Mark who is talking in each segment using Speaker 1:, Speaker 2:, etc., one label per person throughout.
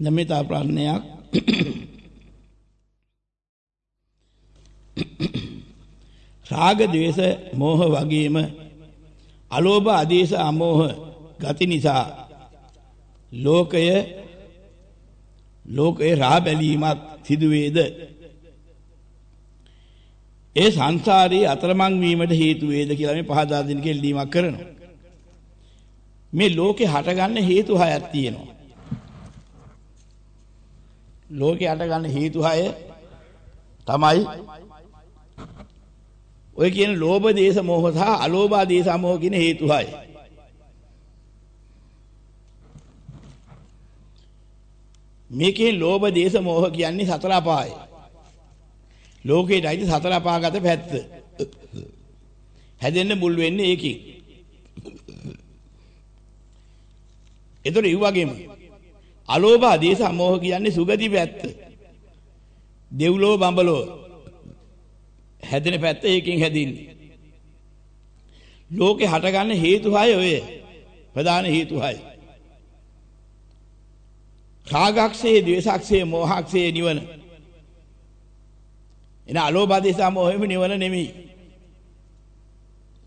Speaker 1: නමිතා ප්‍රශ්නයක්. රාග ద్వේෂ මෝහ වගේම අලෝභ ආදේශ අමෝහ ගති නිසා ලෝකය ලෝකේ රා බැලීමක් සිදු වේද ඒ සංසාරේ අතරමං වීමට හේතු වේද කියලා මේ පහදා දෙන්න කෙල්ලීමක් කරනවා. මේ ලෝකේ හටගන්න හේතු හයක් තියෙනවා. ලෝකේ හටගන්න හේතු හය තමයි ඔය කියන ලෝභ දේශ මොහ සහ අලෝභ දේශ මොහ කියන හේතු හය. මේකේ ලෝභ දේශ මොහ කියන්නේ සතර අපාය. ලෝකේටයි සතර අපාගත පැත්ත. හැදෙන්න මුල් වෙන්නේ ඒකෙන්. ඒතර ඒ වගේම අලෝභ දේශ මොහ කියන්නේ සුගති පැත්ත. දෙව්ලෝ බඹලෝ හැදෙන පැත්ත ඒකෙන් හැදින්නේ. ලෝකේ හටගන්න හේතු හය ඔය. ප්‍රධාන හේතු හය. රාගක්ෂේ, ද්වේෂක්ෂේ, මෝහක්ෂේ නිවන. එන අලෝභ දේශ මොහෙම නිවන නෙමෙයි.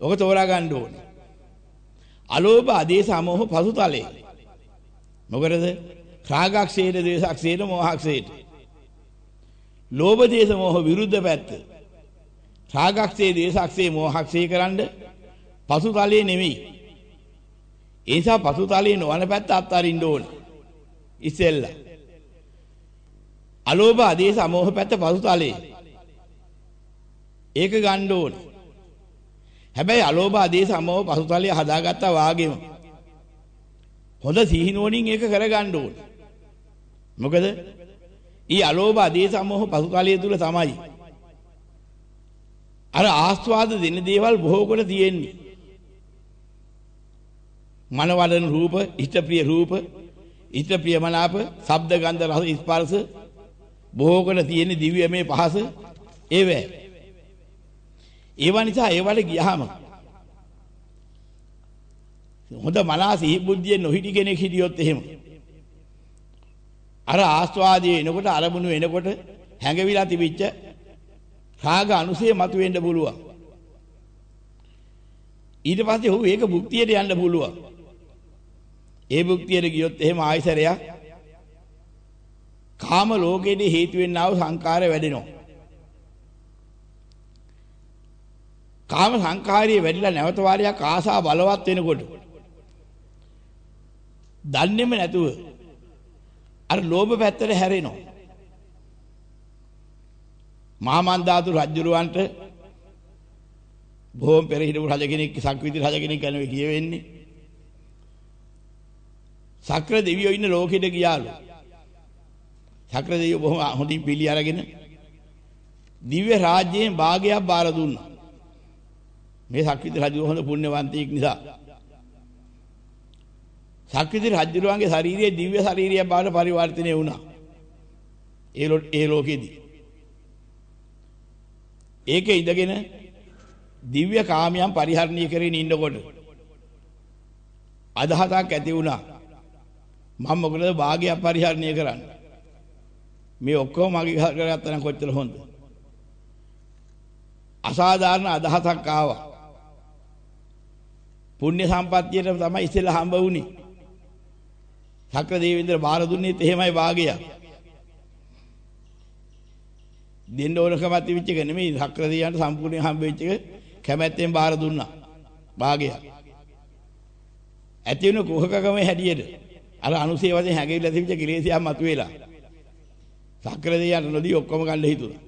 Speaker 1: ඔක තෝරා ගන්න ඕනේ. අලෝභ ආදේශ මොහ පසුතලේ. මොකද රාගක්ෂේද, ද්වේෂක්ෂේද, මෝහක්ෂේද. ලෝභ දේශ මොහ විරුද්ධ පැත්ත. රාගක්ෂේ, දේශක්ෂේ, මෝහක්ෂේ කරන්න පසුතලයේ නෙමෙයි. ඒ නිසා පසුතලයේ නොවන පැත්ත අත්හරින්න ඕනේ. ඉස්සෙල්ලා. අලෝභ ආදේශ අමෝහ පැත්ත පසුතලයේ. ඒක ගන්න ඕනේ. හැබැයි අලෝභ ආදේශ අමෝහ පසුතලයේ හදාගත්තා වාගේම. හොඳ සිහිනුවණින් ඒක කරගන්න ඕනේ. මොකද ඊ අලෝභ ආදේශ අමෝහ පසුතලයේ තුල තමයි අර ආස්වාද දෙන දේවල් බොහෝ කොට තියෙන්නේ. මනවලන රූප, ඉෂ්ඨප්‍රිය රූප, ඉෂ්ඨප්‍රිය මනාප, ශබ්ද ගන්ධ රස ස්පර්ශ බොහෝ කොට තියෙන දිව්‍යමය පහස ඒවැ. ඒව නිසා ඒවල ගියහම හොඳ මනස සිහි බුද්ධිය නොහිටි කෙනෙක් හිටියොත් එහෙම අර ආස්වාදයේ එනකොට අරමුණු එනකොට හැඟවිලා තිබිච්ච රාග අනුසය මතුවෙන්න පුළුවන්. ඊට පස්සේ ඔහු ඒක භුක්තියට යන්න පුළුවන්. ඒ භුක්තියට ගියොත් එහෙම ආයසරයක් කාම ලෝකයේ හේතු වෙන්නා වූ සංකාරය වැඩෙනවා. කාම සංකාරිය වැඩිලා නැවත වාරයක් ආසා බලවත් වෙනකොට දන්නේම නැතුව අර ලෝභ පැත්තට හැරෙනවා. මහාමන්දාතු රජුරවන්ට බොහොම පෙර හිටපු රජ කෙනෙක් සක්විති රජ කෙනෙක් ගැන කියවෙන්නේ. සක්‍ර දෙවියෝ ඉන්න ලෝකෙට ගියාලු. සක්‍ර දෙවියෝ බොහොම හොඳින් පිළි අරගෙන දිව්‍ය රාජ්‍යයෙන් භාගයක් බාර දුන්නා. මේ සක්විති රජු හොඳ පුණ්‍යවන්තයෙක් නිසා. සක්විති රජුරුවන්ගේ ශාරීරිය දිව්‍ය ශාරීරිය බවට පරිවර්තනය වුණා. ඒ ඒ ලෝකෙදී. ඒකේ ඉඳගෙන දිව්‍ය කාමයන් පරිහරණය කරගෙන ඉන්නකොට අදහසක් ඇති වුණා. මම මොකද භාගයක් පරිහරණය කරන්න? මේ ඔක්කොම මගේ කරගත්තා නම් කොච්චර හොඳ අසාධාරණ අදහසක් ආවා. පුණ්‍ය සම්පත්තියට තමයි ඉස්සෙල්ලා හම්බ වුණේ. සක්‍ර දේවේන්ද්‍ර බාර දුන්නේත් එහෙමයි භාගයක් දෙන්න ඕනකමක් තිබිච්ච එක නෙමෙයි. සක්‍ර දෙවියන්ට සම්පූර්ණයෙන් හම්බ වෙච්ච එක කැමැත්තෙන් බාර දුන්නා. භාගයක් ඇති වෙන කුහකකමේ හැටියට අර අනුසේ වශයෙන් හැගෙවිලා තිබිච්ච කිලේශයක් මතුවෙලා සක්‍ර දෙවියන්ට නොදී ඔක්කොම ගන්න හිතුණා.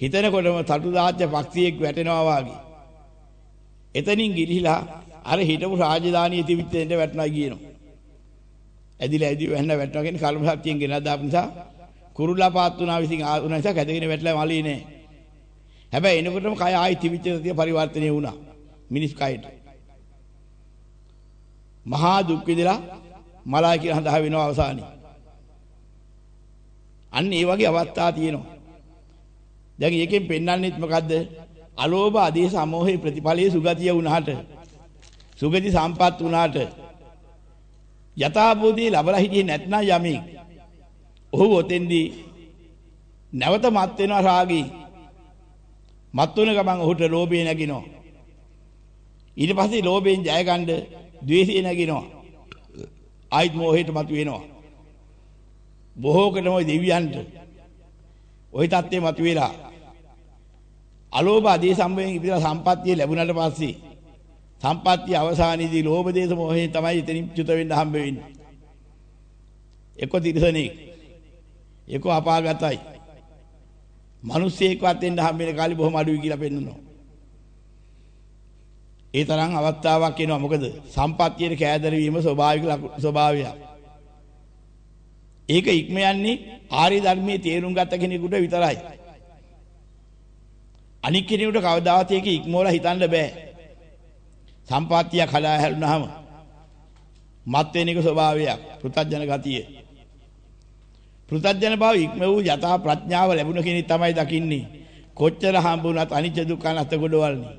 Speaker 1: හිතනකොටම තටු දාච්ච පක්ෂියෙක් වැටෙනවා වාගේ. එතනින් ගිලිහිලා අර හිටපු රාජධානියේ තිබිච්ච දෙන්න වැටුණා කියනවා. ඇදිලා ඇදි වැන්න වැටුණා කියන්නේ කල්ප සත්‍යයෙන් ගෙනත් දාපු නිසා කුරුල්ලා පාත් වුණා විසින් ආුණ නිසා කැදගෙන වැටලා මලී නෑ. හැබැයි එනකොටම කය ආයි තිබිච්ච තිය පරිවර්තනය වුණා. මිනිස් කයට. මහා දුක් විඳලා මලයි කියලා හඳා වෙනවා අවසානයේ. අන්න ඒ වගේ අවස්ථා තියෙනවා. දැන් ඒකෙන් පෙන්වන්නෙත් මොකද්ද? අලෝභ ආදේශ අමෝහේ ප්‍රතිඵලයේ සුගතිය වුණාට සුගති සම්පත් වුණාට යථාභූතේ ලබලා හිටියේ නැත්නම් යමෙක් ඔහු ඔතෙන්දී නැවත මත් වෙනවා රාගී. මත් වුණ ගමන් ඔහුට ලෝභය නැගිනවා. ඊට පස්සේ ලෝභයෙන් ජය ගන්න ද්වේෂය නැගිනවා. ආයිත් මෝහයට මතු වෙනවා. බොහෝ කෙනම දෙවියන්ට ওই தත්ත්වේ මතු වෙලා අලෝභ අධි සම්බයෙන් ඉපදලා සම්පත්තිය ලැබුණාට පස්සේ සම්පත්තිය අවසානයේදී ලෝභ දේශ මොහයෙන් තමයි එතනින් චුත වෙන්න හම්බ වෙන්නේ. එක්ක තිරසනෙක්. එක්ක අපාගතයි. මිනිස්සෙක්වත් වෙන්න හම්බ වෙන කාලේ බොහොම අඩුයි කියලා පෙන්නනවා. ඒ තරම් අවස්ථාවක් එනවා මොකද සම්පත්තියේ කෑදර වීම ස්වභාවික ස්වභාවයක්. ඒක ඉක්ම යන්නේ ආර්ය ධර්මයේ තේරුම් ගත කෙනෙකුට විතරයි. අනික් කෙනෙකුට කවදාවත් ඒක ඉක්මවලා හිතන්න බෑ. සම්පත්තිය කලා හැරුණාම මත් වෙන එක ස්වභාවයක් පෘථජන ගතිය. පෘථජන බව ඉක්ම වූ යථා ප්‍රඥාව ලැබුණ කෙනෙක් තමයි දකින්නේ. කොච්චර හම්බුණත් අනිත්‍ය දුක්ඛ අනත් ගොඩවල්නේ.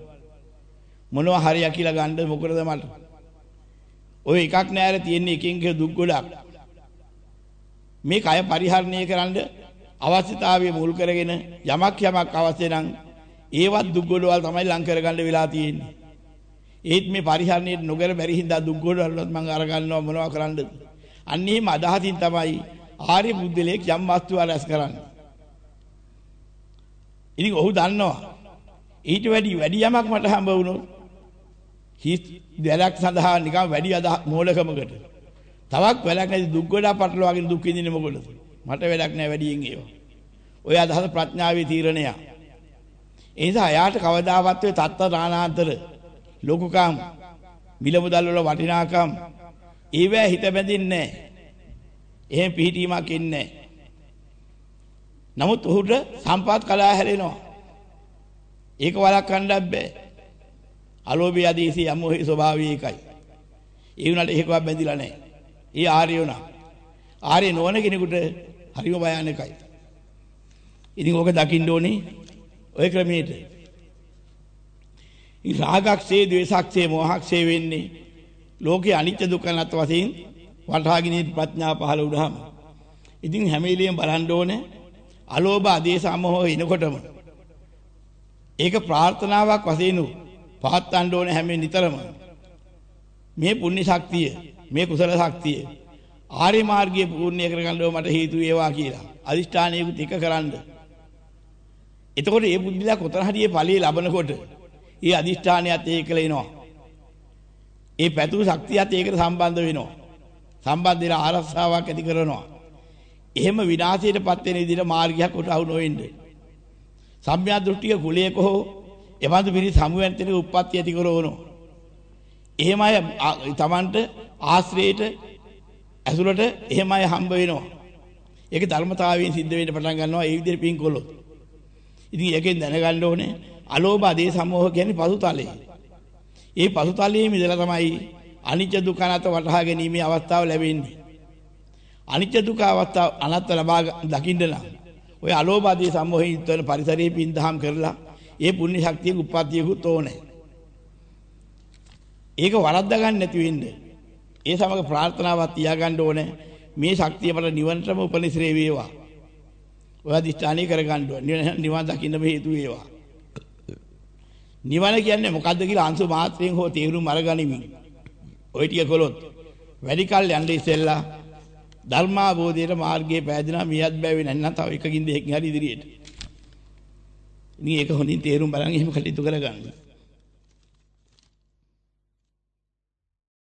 Speaker 1: මොනවා හරිය කියලා ගන්න මොකටද මට? ඔය එකක් නෑර තියෙන්නේ එකින් එක දුක් ගොඩක්. මේ කය පරිහරණය කරන්න අවශ්‍යතාවය මුල් කරගෙන යමක් යමක් අවශ්‍ය නම් ඒවත් දුක් ගොඩවල් තමයි ලං කරගන්න වෙලා තියෙන්නේ. ඒත් මේ පරිහරණයට නොකර බැරි හින්දා දුක් ගොඩවලත් මම අර ගන්නවා මොනවා කරන්නද? අන්න එහෙම අදහසින් තමයි ආර්ය බුද්ධලේක් යම් වස්තුවක් රැස් කරන්නේ. ඉතින් ඔහු දන්නවා ඊට වැඩි වැඩි යමක් මට හම්බ වුණොත් හිස් වැලක් සඳහා නිකන් වැඩි අද මෝලකමකට තවක් වැලක් නැති දුක් ගොඩක් පටලවාගෙන දුක් විඳින්නේ මොකටද මට වැඩක් නැහැ වැඩියෙන් ඒවා ඔය අදහස ප්‍රඥාවේ තීරණය ඒ නිසා එයාට කවදාවත් ඔය තත්ත රාණාන්තර ලෝකකම් මිල මුදල් වල වටිනාකම් ඒවැ හිත බැඳින්නේ නැහැ එහෙම පිහිටීමක් ඉන්නේ නමුත් ඔහුට සම්පත් කලා හැරෙනවා ඒක වළක්වන්නත් බෑ අලෝභය ආදීසී යමෝහි ස්වභාවය ඒකයි. ඒ වුණාට ඒකවත් බැඳිලා නැහැ. ඒ ආර්ය වුණා. ආර්ය නොවන කෙනෙකුට හරිම භයානකයි. ඉතින් ඕක දකින්න ඕනේ ඔය ක්‍රමයට. ඊ රාගක්සේ, ද්වේෂක්සේ, මෝහක්සේ වෙන්නේ ලෝකේ අනිත්‍ය දුක්ඛ නැත් වශයෙන් වටහාගෙන ප්‍රඥා පහළ වුණාම. ඉතින් හැම වෙලෙම බලන්න ඕනේ අලෝභ, ආදේශ, අමෝහ එනකොටම ඒක ප්‍රාර්ථනාවක් වශයෙන් උ පවත්වන්න ඕනේ හැම නිතරම. මේ පුණ්‍ය ශක්තිය, මේ කුසල ශක්තිය ආර්ය මාර්ගයේ පූර්ණ්‍ය කරගන්න මට හේතු වේවා කියලා. අදිෂ්ඨානයකුත් එක කරන්න. එතකොට මේ බුද්ධිලා කොතන හරි මේ ඵලයේ ලබනකොට ඒ අදිෂ්ඨානයත් ඒකල එනවා. ඒ පැතුරු ශක්තියත් ඒකට සම්බන්ධ වෙනවා. සම්බන්ධ වෙලා ආරක්ෂාවක් ඇති කරනවා. එහෙම විනාශයටපත් වෙන විදිහට මාර්ගයක් උටහු නොවෙන්නේ. සම්‍යා දෘෂ්ටික කුලයක හෝ එවන්දු පිරිස සමුවෙන් තෙන උප්පත්ති ඇති කරවනෝ. එහෙම අය Tamanට ආශ්‍රේයට ඇසුරට එහෙම අය හම්බ වෙනවා. ඒක ධර්මතාවයෙන් සිද්ධ වෙන්න පටන් ගන්නවා ඒ විදිහට පින් කළොත්. ඉතින් ඒකෙන් දැනගන්න ඕනේ අලෝභ ආදී සමෝහ කියන්නේ පසුතලයේ. ඒ පසුතලයේ මිදලා තමයි අනිත්‍ය දුක්ඛ අනාත්ම වටහා ගැනීමේ අවස්ථාව ලැබෙන්නේ. අනිත්‍ය දුක්ඛ අවස්ථාව අනාත්ම ලබා දකින්න නම් ඔය අලෝභ ආදී සමෝහයෙන් යුක්ත වෙන පරිසරයේ පින් දහම් කරලා ඒ පුණ්‍ය ශක්තියක උප්පත්තියකුත් ඕනේ. ඒක වරද්දා ගන්න නැති වෙන්න. ඒ සමග ප්‍රාර්ථනාවක් තියාගන්න ඕනේ. මේ ශක්තිය මට නිවනටම උපනිශ්‍රේ වේවා. ඔය අධිෂ්ඨානය කරගන්න ඕනේ. නිවන් දකින්න හේතු වේවා. නිවන කියන්නේ මොකද්ද කියලා අංශු මාත්‍රයෙන් හෝ තේරුම් අරගනිමින්. ඔය ටික කළොත් වැඩි කල් යන්න ඉස්සෙල්ලා ධර්මාබෝධයේ මාර්ගයේ පෑදෙනා මියත් බැවේ නැත්නම් තව එකකින් දෙකකින් හරි ඉදිරියට. ඉතින් ඒක හොඳින් තේරුම් බලන් එහෙම කටයුතු කරගන්න.